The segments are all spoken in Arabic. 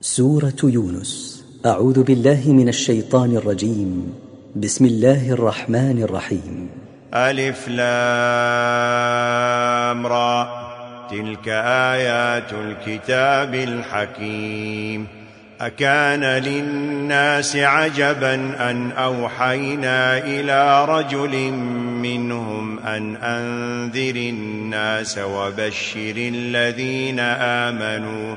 سورة يونس. أعوذ بالله من الشيطان الرجيم. بسم الله الرحمن الرحيم. ألف لام را. تلك آيات الكتاب الحكيم. أكان للناس عجبا أن أوحينا إلى رجل منهم أن أنذر الناس وبشر الذين آمنوا.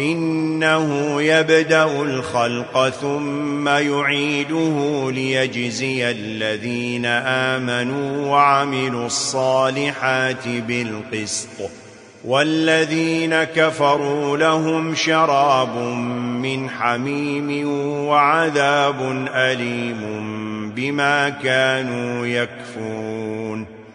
إنه يبدأ الخلق ثم يعيده ليجزي الذين آمنوا وعملوا الصالحات بالقسط والذين كفروا لهم شراب من حميم وعذاب أليم بما كانوا يكفرون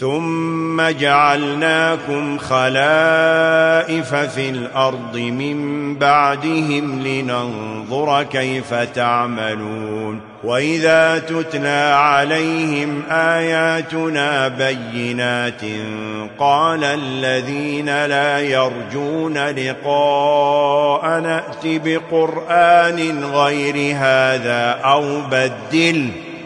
ثم جعلناكم خلائف في الأرض من بعدهم لننظر كيف تعملون وإذا تُتْلَى عليهم آياتنا بينات قال الذين لا يرجون لقاء نأت بقرآن غير هذا أو بدله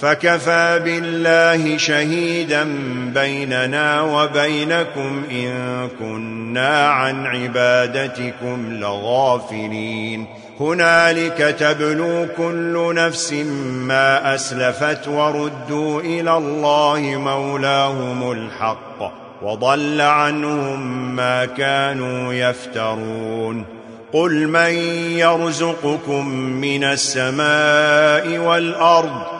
فكفى بالله شهيدا بيننا وبينكم إن كنا عن عبادتكم لغافلين هنالك تبلو كل نفس ما أسلفت وردوا إلى الله مولاهم الحق وضل عنهم ما كانوا يفترون قل من يرزقكم من السماء والأرض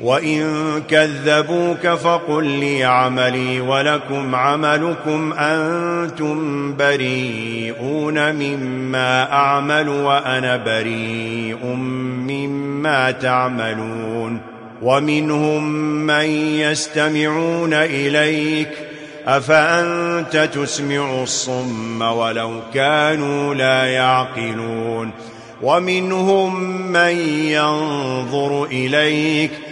وَإِن كَذَّبُوكَ فَقُل لِّي عَمَلِي وَلَكُمْ عَمَلُكُمْ أَنتُمْ بَرِيئُونَ مِمَّا أَعْمَلُ وَأَنَا بَرِيءٌ مِّمَّا تَعْمَلُونَ وَمِنْهُم مَّن يَسْتَمِعُونَ إِلَيْكَ أَفَأَنتَ تُسْمِعُ الصُّمَّ وَلَوْ كَانُوا لَا يَعْقِلُونَ وَمِنْهُم مَّن يَنظُرُ إِلَيْكَ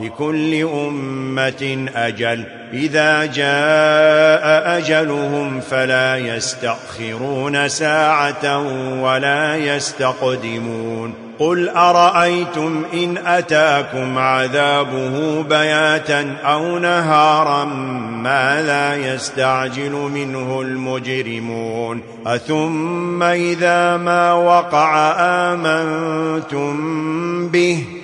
لكل أمة أجل. إذا جاء أجلهم فلا يستأخرون ساعة ولا يستقدمون. قل أرأيتم إن أتاكم عذابه بياتا أو نهارا ما لا يستعجل منه المجرمون؟ أثم إذا ما وقع آمنتم به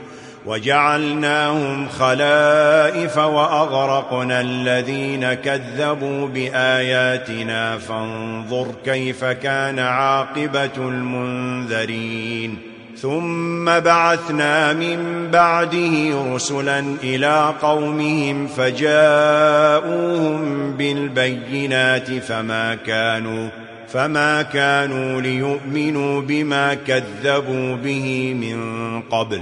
وجعلناهم خلائف وأغرقنا الذين كذبوا بآياتنا فانظر كيف كان عاقبة المنذرين ثم بعثنا من بعده رسلا إلى قومهم فجاءوهم بالبينات فما كانوا فما كانوا ليؤمنوا بما كذبوا به من قبل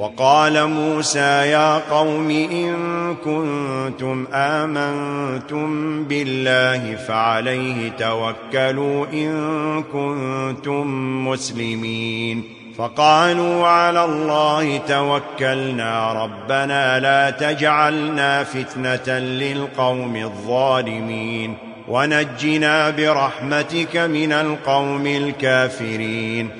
وقال موسى يا قوم إن كنتم آمنتم بالله فعليه توكلوا إن كنتم مسلمين. فقالوا على الله توكلنا ربنا لا تجعلنا فتنة للقوم الظالمين. ونجنا برحمتك من القوم الكافرين.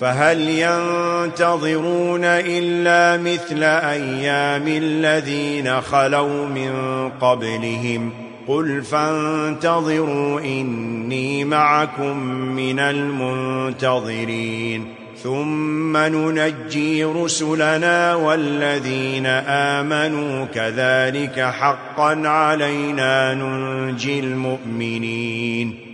فهل ينتظرون إلا مثل أيام الذين خلوا من قبلهم قل فانتظروا إني معكم من المنتظرين ثم ننجي رسلنا والذين آمنوا كذلك حقا علينا ننجي المؤمنين